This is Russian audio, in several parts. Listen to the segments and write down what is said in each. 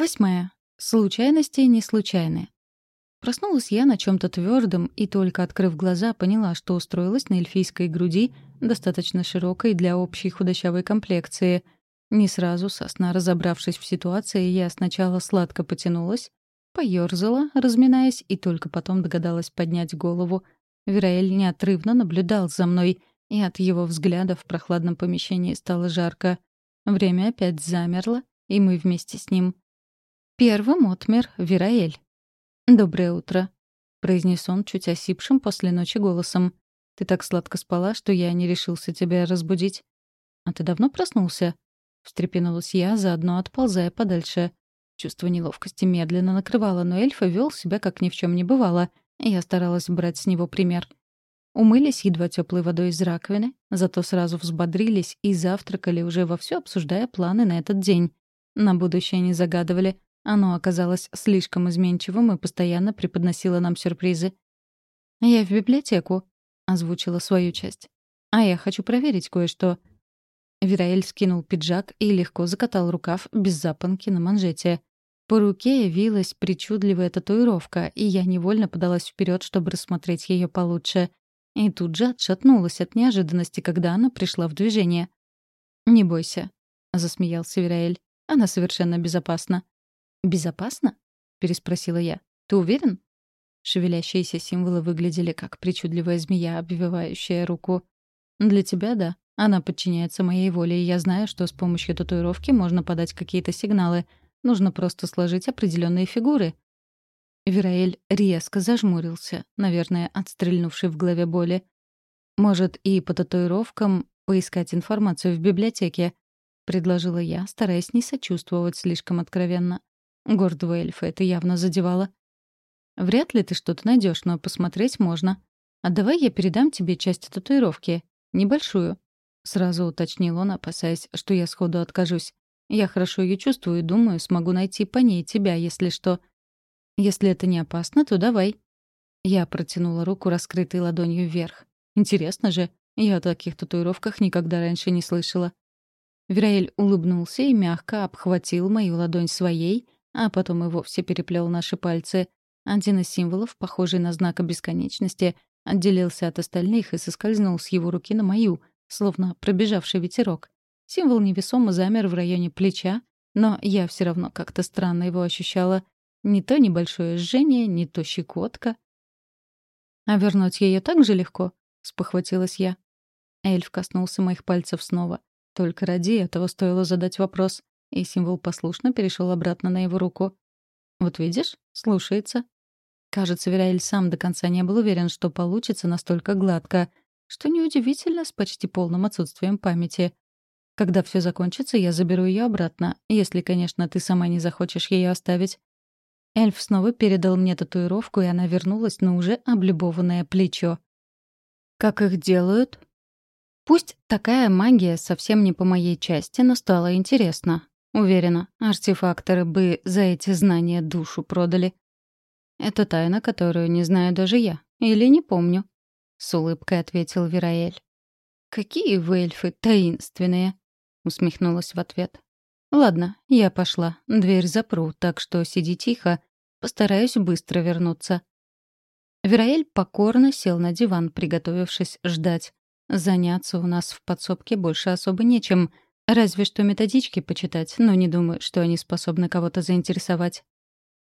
Восьмая. Случайности не случайны. Проснулась я на чем то твердом и только открыв глаза, поняла, что устроилась на эльфийской груди, достаточно широкой для общей худощавой комплекции. Не сразу, со сна разобравшись в ситуации, я сначала сладко потянулась, поёрзала, разминаясь, и только потом догадалась поднять голову. Вераэль неотрывно наблюдал за мной, и от его взгляда в прохладном помещении стало жарко. Время опять замерло, и мы вместе с ним — Первым отмер Вираэль. «Доброе утро», — произнес он чуть осипшим после ночи голосом. «Ты так сладко спала, что я не решился тебя разбудить». «А ты давно проснулся?» — встрепенулась я, заодно отползая подальше. Чувство неловкости медленно накрывало, но эльфа вел себя, как ни в чем не бывало, и я старалась брать с него пример. Умылись едва теплой водой из раковины, зато сразу взбодрились и завтракали, уже вовсю обсуждая планы на этот день. На будущее не загадывали — оно оказалось слишком изменчивым и постоянно преподносило нам сюрпризы. «Я в библиотеку», — озвучила свою часть. «А я хочу проверить кое-что». Вераэль скинул пиджак и легко закатал рукав без запонки на манжете. По руке явилась причудливая татуировка, и я невольно подалась вперед, чтобы рассмотреть ее получше. И тут же отшатнулась от неожиданности, когда она пришла в движение. «Не бойся», — засмеялся Вераэль. «Она совершенно безопасна. «Безопасно?» — переспросила я. «Ты уверен?» Шевелящиеся символы выглядели как причудливая змея, обвивающая руку. «Для тебя — да. Она подчиняется моей воле, и я знаю, что с помощью татуировки можно подать какие-то сигналы. Нужно просто сложить определенные фигуры». Вераэль резко зажмурился, наверное, отстрельнувший в голове боли. «Может, и по татуировкам поискать информацию в библиотеке?» — предложила я, стараясь не сочувствовать слишком откровенно. Гордого эльфа это явно задевало. «Вряд ли ты что-то найдешь, но посмотреть можно. А давай я передам тебе часть татуировки. Небольшую». Сразу уточнил он, опасаясь, что я сходу откажусь. «Я хорошо ее чувствую и думаю, смогу найти по ней тебя, если что. Если это не опасно, то давай». Я протянула руку, раскрытой ладонью вверх. «Интересно же, я о таких татуировках никогда раньше не слышала». Вераэль улыбнулся и мягко обхватил мою ладонь своей, а потом и вовсе переплел наши пальцы. Один из символов, похожий на знак бесконечности, отделился от остальных и соскользнул с его руки на мою, словно пробежавший ветерок. Символ невесомо замер в районе плеча, но я все равно как-то странно его ощущала. Не то небольшое жжение, не то щекотка. «А вернуть ее так же легко?» — спохватилась я. Эльф коснулся моих пальцев снова. Только ради этого стоило задать вопрос и символ послушно перешел обратно на его руку. «Вот видишь, слушается». Кажется, Вераэль сам до конца не был уверен, что получится настолько гладко, что неудивительно с почти полным отсутствием памяти. Когда все закончится, я заберу ее обратно, если, конечно, ты сама не захочешь ее оставить. Эльф снова передал мне татуировку, и она вернулась на уже облюбованное плечо. «Как их делают?» Пусть такая магия совсем не по моей части, но стало интересно. Уверена, артефакторы бы за эти знания душу продали. Это тайна, которую не знаю даже я. Или не помню. С улыбкой ответил Вераэль. «Какие вы эльфы таинственные!» — усмехнулась в ответ. «Ладно, я пошла. Дверь запру, так что сиди тихо. Постараюсь быстро вернуться». Вераэль покорно сел на диван, приготовившись ждать. Заняться у нас в подсобке больше особо нечем — Разве что методички почитать, но не думаю, что они способны кого-то заинтересовать.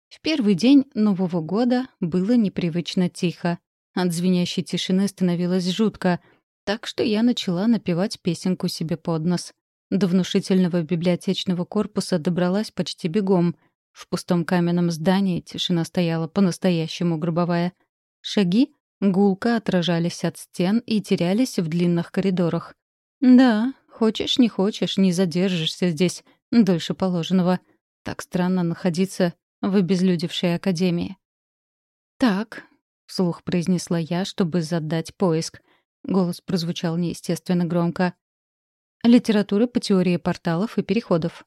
В первый день Нового года было непривычно тихо. От звенящей тишины становилось жутко, так что я начала напевать песенку себе под нос. До внушительного библиотечного корпуса добралась почти бегом. В пустом каменном здании тишина стояла по-настоящему гробовая. Шаги гулко отражались от стен и терялись в длинных коридорах. Да, Хочешь, не хочешь, не задержишься здесь дольше положенного. Так странно находиться в обезлюдевшей академии. «Так», — вслух произнесла я, чтобы задать поиск. Голос прозвучал неестественно громко. «Литература по теории порталов и переходов».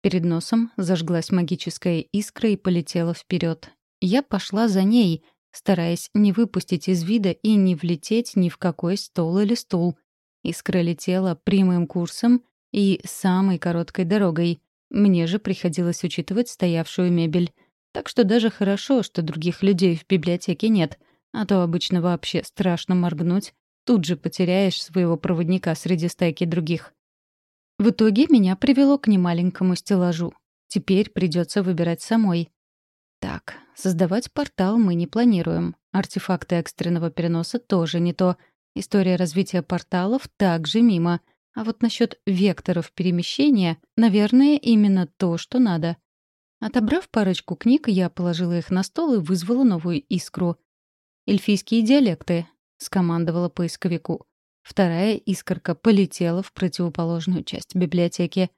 Перед носом зажглась магическая искра и полетела вперед. Я пошла за ней, стараясь не выпустить из вида и не влететь ни в какой стол или стул. Искра летела прямым курсом и самой короткой дорогой. Мне же приходилось учитывать стоявшую мебель. Так что даже хорошо, что других людей в библиотеке нет, а то обычно вообще страшно моргнуть. Тут же потеряешь своего проводника среди стайки других. В итоге меня привело к немаленькому стеллажу. Теперь придется выбирать самой. Так, создавать портал мы не планируем. Артефакты экстренного переноса тоже не то. История развития порталов также мимо. А вот насчет векторов перемещения, наверное, именно то, что надо. Отобрав парочку книг, я положила их на стол и вызвала новую искру. «Эльфийские диалекты», — скомандовала поисковику. Вторая искорка полетела в противоположную часть библиотеки.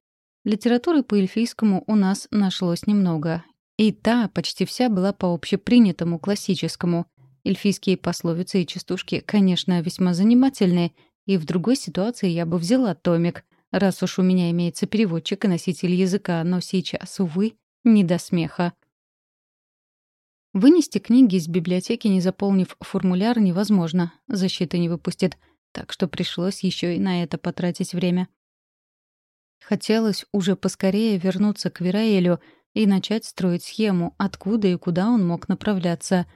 Литературы по эльфийскому у нас нашлось немного. И та почти вся была по общепринятому классическому. Эльфийские пословицы и частушки, конечно, весьма занимательные, и в другой ситуации я бы взяла томик, раз уж у меня имеется переводчик и носитель языка, но сейчас, увы, не до смеха. Вынести книги из библиотеки, не заполнив формуляр, невозможно. Защита не выпустит. Так что пришлось еще и на это потратить время. Хотелось уже поскорее вернуться к Вераэлю и начать строить схему, откуда и куда он мог направляться.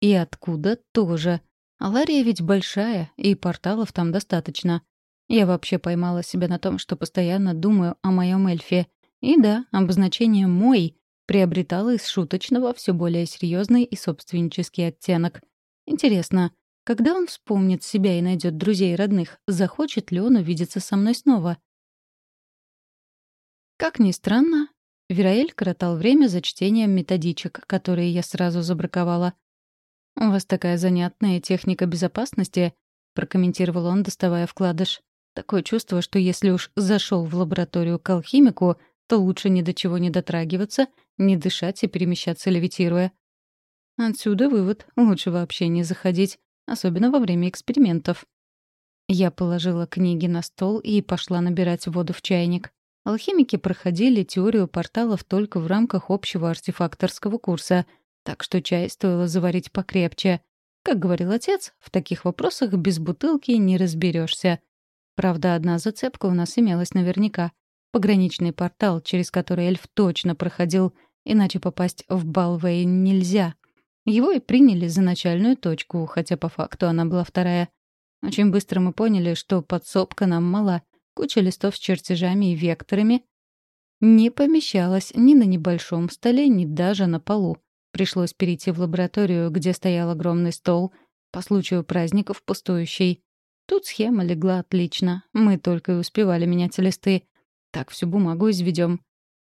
И откуда тоже. Алария ведь большая, и порталов там достаточно. Я вообще поймала себя на том, что постоянно думаю о моем эльфе. И да, обозначение «мой» приобретало из шуточного все более серьезный и собственнический оттенок. Интересно, когда он вспомнит себя и найдет друзей и родных, захочет ли он увидеться со мной снова? Как ни странно, Вераэль коротал время за чтением методичек, которые я сразу забраковала. «У вас такая занятная техника безопасности», — прокомментировал он, доставая вкладыш. «Такое чувство, что если уж зашел в лабораторию к алхимику, то лучше ни до чего не дотрагиваться, не дышать и перемещаться левитируя. Отсюда вывод — лучше вообще не заходить, особенно во время экспериментов. Я положила книги на стол и пошла набирать воду в чайник. Алхимики проходили теорию порталов только в рамках общего артефакторского курса, так что чай стоило заварить покрепче. Как говорил отец, в таких вопросах без бутылки не разберешься. Правда, одна зацепка у нас имелась наверняка. Пограничный портал, через который эльф точно проходил, иначе попасть в Балвейн нельзя. Его и приняли за начальную точку, хотя по факту она была вторая. Очень быстро мы поняли, что подсобка нам мала — Куча листов с чертежами и векторами не помещалась ни на небольшом столе, ни даже на полу. Пришлось перейти в лабораторию, где стоял огромный стол, по случаю праздников пустующий. Тут схема легла отлично. Мы только и успевали менять листы. Так всю бумагу изведем.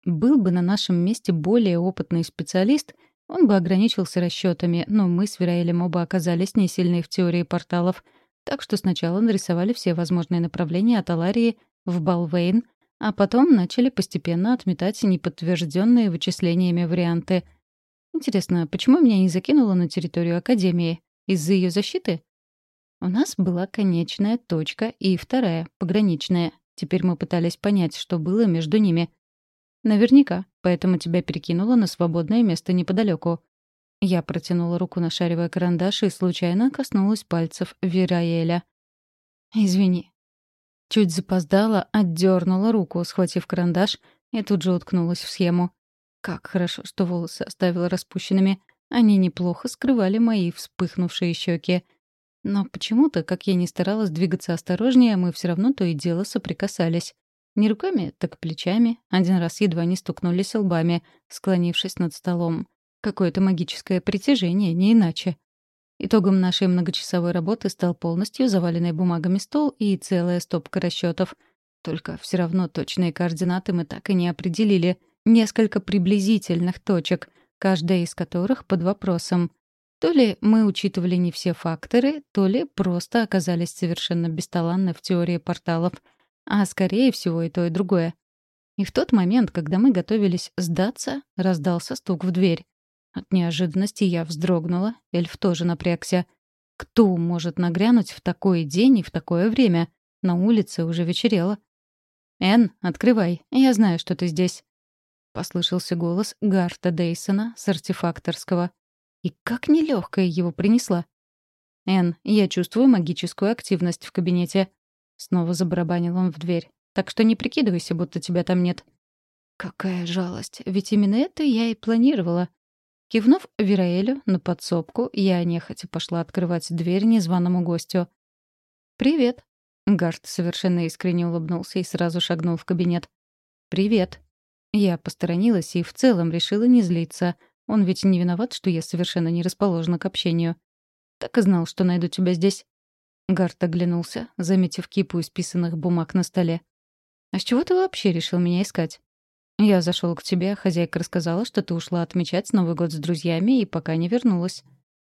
Был бы на нашем месте более опытный специалист, он бы ограничился расчетами, но мы с Вераэлем оба оказались не сильны в теории порталов — так что сначала нарисовали все возможные направления от Аларии в Балвейн, а потом начали постепенно отметать неподтвержденные вычислениями варианты. Интересно, почему меня не закинуло на территорию Академии? Из-за ее защиты? У нас была конечная точка и вторая, пограничная. Теперь мы пытались понять, что было между ними. Наверняка, поэтому тебя перекинуло на свободное место неподалеку. Я протянула руку, нашаривая карандаш, и случайно коснулась пальцев Вераэля. «Извини». Чуть запоздала, отдернула руку, схватив карандаш, и тут же уткнулась в схему. Как хорошо, что волосы оставила распущенными. Они неплохо скрывали мои вспыхнувшие щеки. Но почему-то, как я ни старалась двигаться осторожнее, мы все равно то и дело соприкасались. Не руками, так плечами. Один раз едва не стукнулись лбами, склонившись над столом. Какое-то магическое притяжение, не иначе. Итогом нашей многочасовой работы стал полностью заваленный бумагами стол и целая стопка расчетов. Только все равно точные координаты мы так и не определили. Несколько приблизительных точек, каждая из которых под вопросом. То ли мы учитывали не все факторы, то ли просто оказались совершенно бесталанны в теории порталов. А скорее всего и то, и другое. И в тот момент, когда мы готовились сдаться, раздался стук в дверь. От неожиданности я вздрогнула, эльф тоже напрягся. Кто может нагрянуть в такой день и в такое время? На улице уже вечерело. «Энн, открывай, я знаю, что ты здесь». Послышался голос Гарта Дейсона с артефакторского. И как нелегкая его принесла. «Энн, я чувствую магическую активность в кабинете». Снова забарабанил он в дверь. «Так что не прикидывайся, будто тебя там нет». Какая жалость, ведь именно это я и планировала. Кивнув Вераэлю на подсобку, я нехотя пошла открывать дверь незваному гостю. «Привет». Гард совершенно искренне улыбнулся и сразу шагнул в кабинет. «Привет». Я посторонилась и в целом решила не злиться. Он ведь не виноват, что я совершенно не расположена к общению. Так и знал, что найду тебя здесь. Гард оглянулся, заметив кипу исписанных бумаг на столе. «А с чего ты вообще решил меня искать?» «Я зашел к тебе, хозяйка рассказала, что ты ушла отмечать Новый год с друзьями и пока не вернулась».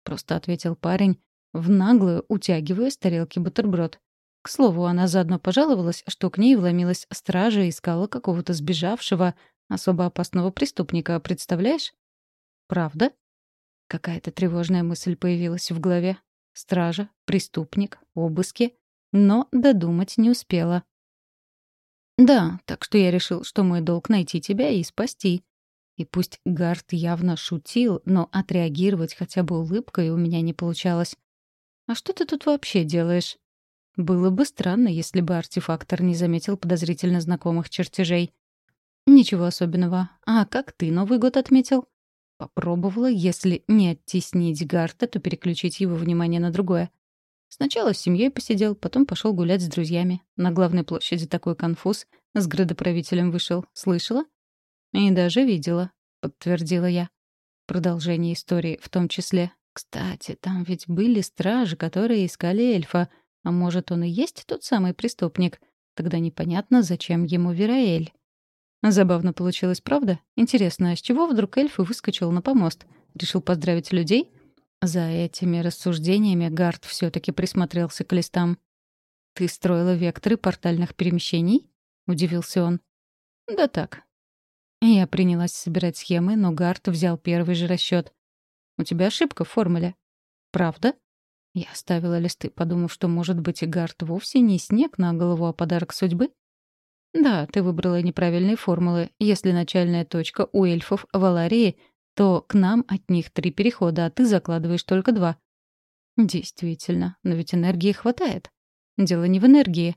Просто ответил парень, в наглую утягивая с тарелки бутерброд. К слову, она заодно пожаловалась, что к ней вломилась стража и искала какого-то сбежавшего, особо опасного преступника, представляешь? Правда? Какая-то тревожная мысль появилась в голове. Стража, преступник, обыски. Но додумать не успела. Да, так что я решил, что мой долг найти тебя и спасти. И пусть Гарт явно шутил, но отреагировать хотя бы улыбкой у меня не получалось. «А что ты тут вообще делаешь?» Было бы странно, если бы артефактор не заметил подозрительно знакомых чертежей. «Ничего особенного. А как ты Новый год отметил?» Попробовала, если не оттеснить Гарта, то переключить его внимание на другое. Сначала с семьей посидел, потом пошел гулять с друзьями. На главной площади такой конфуз. С градоправителем вышел. Слышала? И даже видела, подтвердила я. Продолжение истории в том числе. Кстати, там ведь были стражи, которые искали эльфа. А может, он и есть тот самый преступник? Тогда непонятно, зачем ему Вераэль. Забавно получилось, правда? Интересно, а с чего вдруг эльф выскочил на помост? Решил поздравить людей? За этими рассуждениями Гард все таки присмотрелся к листам. «Ты строила векторы портальных перемещений?» — удивился он. «Да так». Я принялась собирать схемы, но Гард взял первый же расчет. «У тебя ошибка в формуле». «Правда?» Я оставила листы, подумав, что, может быть, и Гард вовсе не снег на голову, а подарок судьбы. «Да, ты выбрала неправильные формулы. Если начальная точка у эльфов в Аларии — то к нам от них три перехода, а ты закладываешь только два. Действительно, но ведь энергии хватает. Дело не в энергии.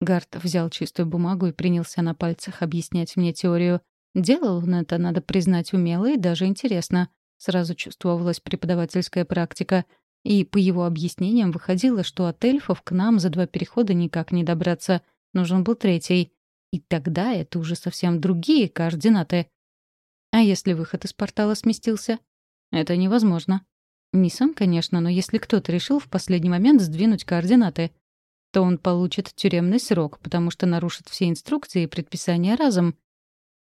Гарт взял чистую бумагу и принялся на пальцах объяснять мне теорию. Делал он это, надо признать, умело и даже интересно. Сразу чувствовалась преподавательская практика. И по его объяснениям выходило, что от эльфов к нам за два перехода никак не добраться. Нужен был третий. И тогда это уже совсем другие координаты. А если выход из портала сместился? Это невозможно. Не сам, конечно, но если кто-то решил в последний момент сдвинуть координаты, то он получит тюремный срок, потому что нарушит все инструкции и предписания разом.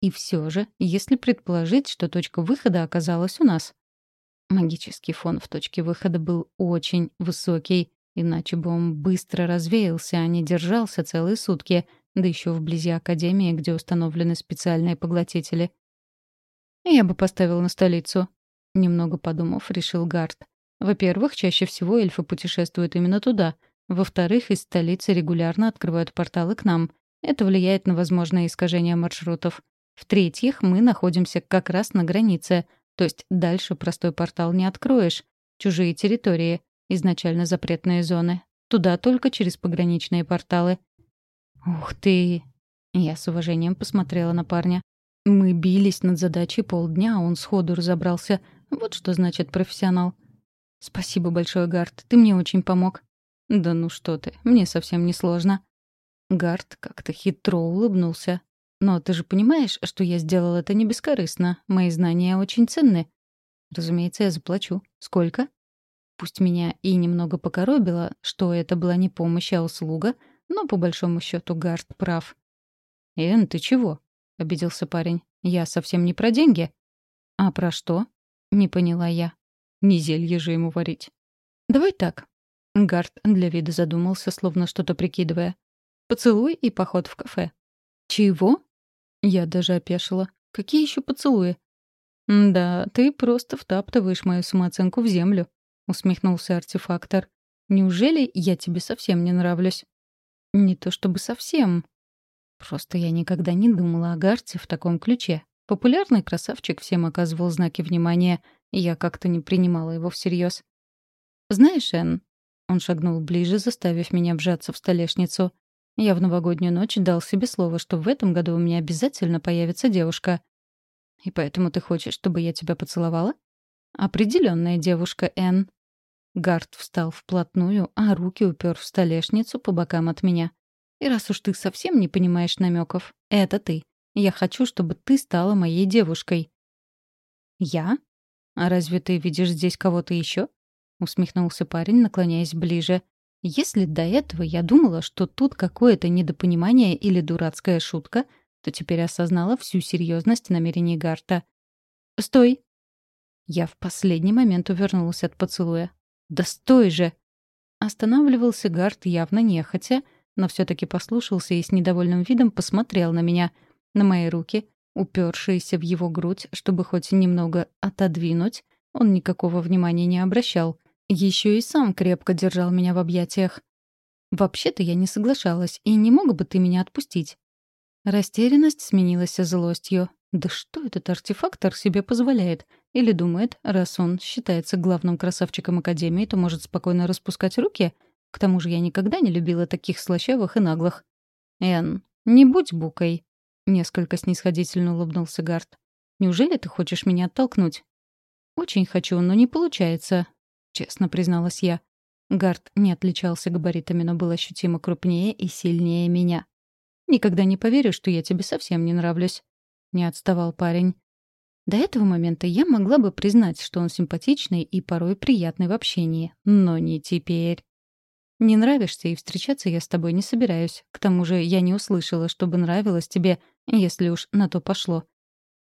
И все же, если предположить, что точка выхода оказалась у нас. Магический фон в точке выхода был очень высокий, иначе бы он быстро развеялся, а не держался целые сутки, да еще вблизи Академии, где установлены специальные поглотители. «Я бы поставил на столицу», — немного подумав, решил Гард. «Во-первых, чаще всего эльфы путешествуют именно туда. Во-вторых, из столицы регулярно открывают порталы к нам. Это влияет на возможные искажения маршрутов. В-третьих, мы находимся как раз на границе, то есть дальше простой портал не откроешь. Чужие территории, изначально запретные зоны. Туда только через пограничные порталы. «Ух ты!» Я с уважением посмотрела на парня. Мы бились над задачей полдня, а он сходу разобрался. Вот что значит профессионал. «Спасибо большое, Гард, ты мне очень помог». «Да ну что ты, мне совсем не сложно». Гард как-то хитро улыбнулся. «Но ты же понимаешь, что я сделал это не бескорыстно. Мои знания очень ценны». «Разумеется, я заплачу. Сколько?» Пусть меня и немного покоробило, что это была не помощь, а услуга, но по большому счету Гард прав. «Эн, ты чего?» — обиделся парень. «Я совсем не про деньги». «А про что?» — не поняла я. «Не зелье же ему варить». «Давай так». Гард для вида задумался, словно что-то прикидывая. «Поцелуй и поход в кафе». «Чего?» Я даже опешила. «Какие еще поцелуи?» «Да, ты просто втаптываешь мою самооценку в землю», — усмехнулся артефактор. «Неужели я тебе совсем не нравлюсь?» «Не то чтобы совсем», Просто я никогда не думала о Гарте в таком ключе. Популярный красавчик всем оказывал знаки внимания, и я как-то не принимала его всерьез. «Знаешь, Энн...» Он шагнул ближе, заставив меня вжаться в столешницу. Я в новогоднюю ночь дал себе слово, что в этом году у меня обязательно появится девушка. И поэтому ты хочешь, чтобы я тебя поцеловала? Определенная девушка, Энн. Гард встал вплотную, а руки упер в столешницу по бокам от меня. И раз уж ты совсем не понимаешь намеков, это ты. Я хочу, чтобы ты стала моей девушкой. Я? А разве ты видишь здесь кого-то еще? Усмехнулся парень, наклоняясь ближе. Если до этого я думала, что тут какое-то недопонимание или дурацкая шутка, то теперь осознала всю серьезность намерений Гарта. «Стой!» Я в последний момент увернулась от поцелуя. «Да стой же!» Останавливался Гарт явно нехотя, но все таки послушался и с недовольным видом посмотрел на меня, на мои руки, упершиеся в его грудь, чтобы хоть немного отодвинуть, он никакого внимания не обращал. Еще и сам крепко держал меня в объятиях. Вообще-то я не соглашалась, и не мог бы ты меня отпустить. Растерянность сменилась злостью. Да что этот артефактор себе позволяет? Или думает, раз он считается главным красавчиком Академии, то может спокойно распускать руки? К тому же я никогда не любила таких слащавых и наглых. «Энн, не будь букой», — несколько снисходительно улыбнулся Гард. «Неужели ты хочешь меня оттолкнуть?» «Очень хочу, но не получается честно призналась я. Гард не отличался габаритами, но был ощутимо крупнее и сильнее меня. «Никогда не поверю, что я тебе совсем не нравлюсь», — не отставал парень. До этого момента я могла бы признать, что он симпатичный и порой приятный в общении, но не теперь. Не нравишься, и встречаться я с тобой не собираюсь. К тому же я не услышала, чтобы нравилось тебе, если уж на то пошло.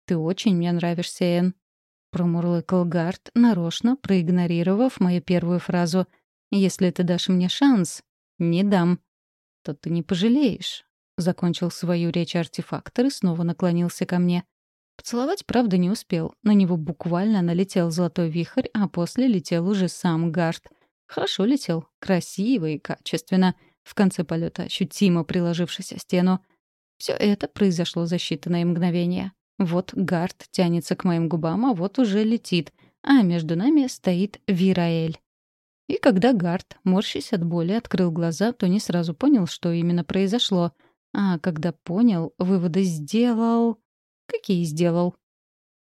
Ты очень мне нравишься, Энн промурлыкал Гард, нарочно проигнорировав мою первую фразу. «Если ты дашь мне шанс, не дам». «То ты не пожалеешь», — закончил свою речь артефактор и снова наклонился ко мне. Поцеловать, правда, не успел. На него буквально налетел золотой вихрь, а после летел уже сам Гард. Хорошо летел, красиво и качественно, в конце полета ощутимо приложившись о стену. Все это произошло за считанные мгновения. Вот гард тянется к моим губам, а вот уже летит, а между нами стоит Вираэль. И когда гард, морщись от боли, открыл глаза, то не сразу понял, что именно произошло. А когда понял, выводы сделал... Какие сделал?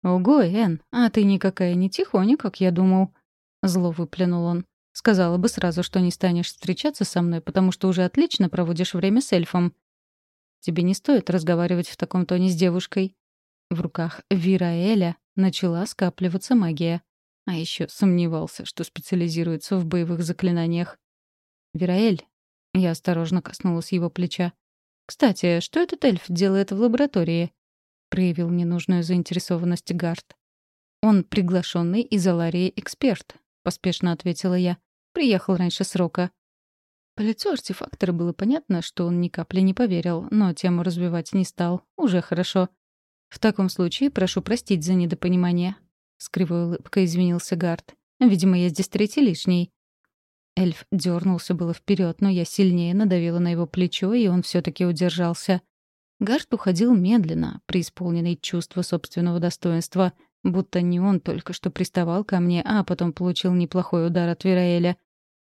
«Ого, Эн, а ты никакая не тихоня, как я думал». Зло выплюнул он. «Сказала бы сразу, что не станешь встречаться со мной, потому что уже отлично проводишь время с эльфом. Тебе не стоит разговаривать в таком тоне с девушкой. В руках Вираэля начала скапливаться магия. А еще сомневался, что специализируется в боевых заклинаниях. «Вираэль?» Я осторожно коснулась его плеча. «Кстати, что этот эльф делает в лаборатории?» Проявил ненужную заинтересованность Гард. «Он приглашенный из Аларии эксперт», — поспешно ответила я. «Приехал раньше срока». По лицу артефактора было понятно, что он ни капли не поверил, но тему развивать не стал. Уже хорошо. «В таком случае прошу простить за недопонимание», — с кривой улыбкой извинился Гард. «Видимо, я здесь третий лишний». Эльф дернулся было вперед, но я сильнее надавила на его плечо, и он все таки удержался. Гард уходил медленно, преисполненный чувства собственного достоинства, будто не он только что приставал ко мне, а потом получил неплохой удар от Вераэля.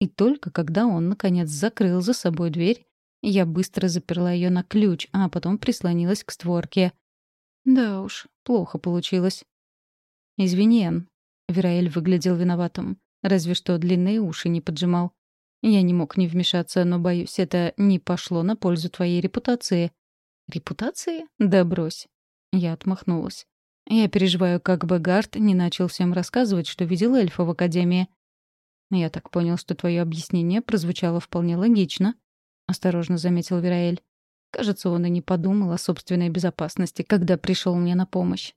И только когда он, наконец, закрыл за собой дверь, я быстро заперла ее на ключ, а потом прислонилась к створке. Да уж, плохо получилось. «Извини, Энн». Вераэль выглядел виноватым. Разве что длинные уши не поджимал. Я не мог не вмешаться, но, боюсь, это не пошло на пользу твоей репутации. «Репутации? Да брось». Я отмахнулась. Я переживаю, как бы Гард не начал всем рассказывать, что видел эльфа в Академии. «Я так понял, что твое объяснение прозвучало вполне логично», — осторожно заметил Вераэль. Кажется, он и не подумал о собственной безопасности, когда пришел мне на помощь.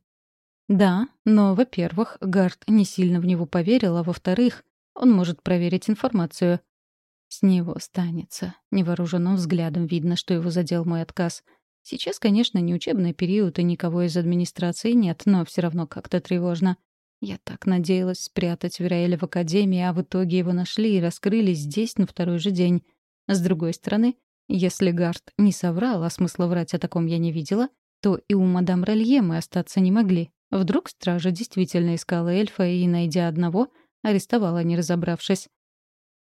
Да, но, во-первых, Гард не сильно в него поверил, а во-вторых, он может проверить информацию. С него станется. Невооруженным взглядом видно, что его задел мой отказ. Сейчас, конечно, не учебный период, и никого из администрации нет, но все равно как-то тревожно. Я так надеялась спрятать Вераэля в академии, а в итоге его нашли и раскрыли здесь на второй же день. С другой стороны, если Гард не соврал, а смысла врать о таком я не видела, то и у мадам Ролье мы остаться не могли. Вдруг стража действительно искала эльфа и, найдя одного, арестовала, не разобравшись.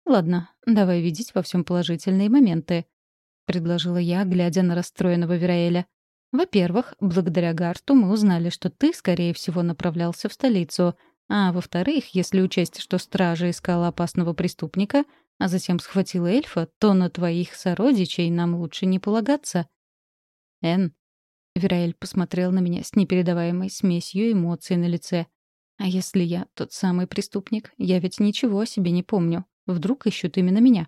«Ладно, давай видеть во всем положительные моменты», — предложила я, глядя на расстроенного Вераэля. «Во-первых, благодаря Гарту мы узнали, что ты, скорее всего, направлялся в столицу. А во-вторых, если учесть, что стража искала опасного преступника, а затем схватила эльфа, то на твоих сородичей нам лучше не полагаться». «Эн». Вераэль посмотрел на меня с непередаваемой смесью эмоций на лице. «А если я тот самый преступник? Я ведь ничего о себе не помню. Вдруг ищут именно меня?»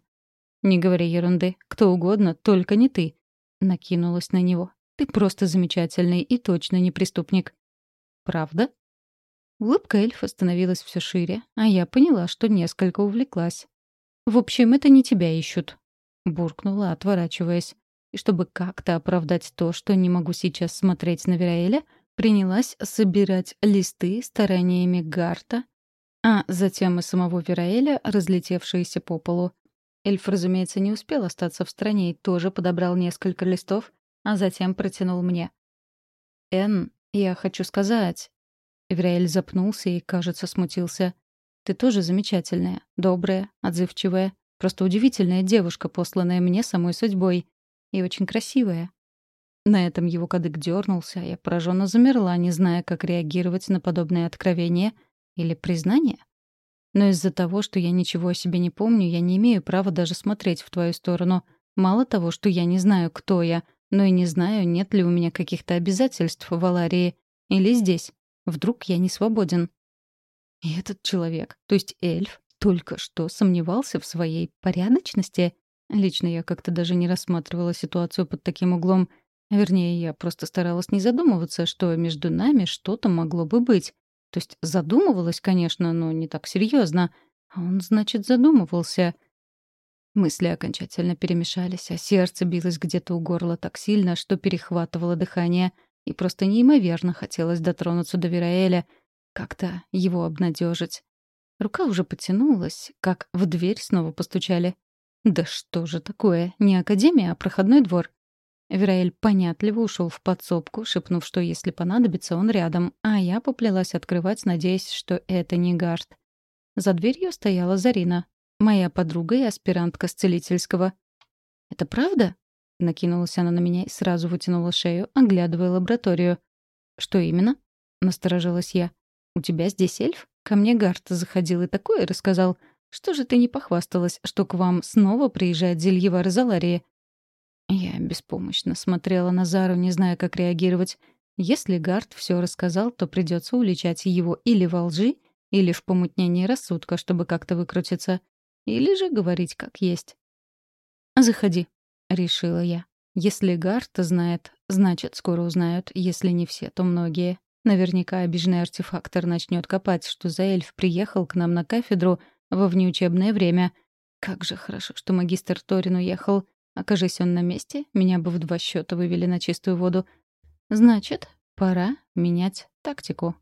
«Не говори ерунды. Кто угодно, только не ты». Накинулась на него. «Ты просто замечательный и точно не преступник». «Правда?» Улыбка эльфа становилась все шире, а я поняла, что несколько увлеклась. «В общем, это не тебя ищут», — буркнула, отворачиваясь. И чтобы как-то оправдать то, что не могу сейчас смотреть на Вераэля, принялась собирать листы стараниями Гарта, а затем и самого Вераэля, разлетевшиеся по полу. Эльф, разумеется, не успел остаться в стране и тоже подобрал несколько листов, а затем протянул мне. «Энн, я хочу сказать...» Эвраэль запнулся и, кажется, смутился. «Ты тоже замечательная, добрая, отзывчивая, просто удивительная девушка, посланная мне самой судьбой. И очень красивая». На этом его кадык дернулся, а я пораженно замерла, не зная, как реагировать на подобное откровение или признание. Но из-за того, что я ничего о себе не помню, я не имею права даже смотреть в твою сторону. Мало того, что я не знаю, кто я, но и не знаю, нет ли у меня каких-то обязательств в Аларии. Или здесь. Вдруг я не свободен. И этот человек, то есть эльф, только что сомневался в своей порядочности. Лично я как-то даже не рассматривала ситуацию под таким углом. Вернее, я просто старалась не задумываться, что между нами что-то могло бы быть. То есть задумывалась, конечно, но не так серьезно. А он, значит, задумывался. Мысли окончательно перемешались, а сердце билось где-то у горла так сильно, что перехватывало дыхание. И просто неимоверно хотелось дотронуться до Вераэля, как-то его обнадежить. Рука уже потянулась, как в дверь снова постучали. Да что же такое? Не академия, а проходной двор. Вераэль понятливо ушел в подсобку, шепнув, что если понадобится, он рядом, а я поплелась открывать, надеясь, что это не Гард. За дверью стояла Зарина, моя подруга и аспирантка с целительского. «Это правда?» — накинулась она на меня и сразу вытянула шею, оглядывая лабораторию. «Что именно?» — насторожилась я. «У тебя здесь эльф? Ко мне Гард заходил и такое рассказал. Что же ты не похвасталась, что к вам снова приезжает Зельева Розалария?» Я беспомощно смотрела на Зару, не зная, как реагировать. Если Гард все рассказал, то придется уличать его или во лжи, или в помутнении рассудка, чтобы как-то выкрутиться. Или же говорить как есть. «Заходи», — решила я. «Если Гард знает, значит, скоро узнают. Если не все, то многие. Наверняка обиженный артефактор начнет копать, что за эльф приехал к нам на кафедру во внеучебное время. Как же хорошо, что магистр Торин уехал. Окажись он на месте, меня бы в два счета вывели на чистую воду. Значит, пора менять тактику.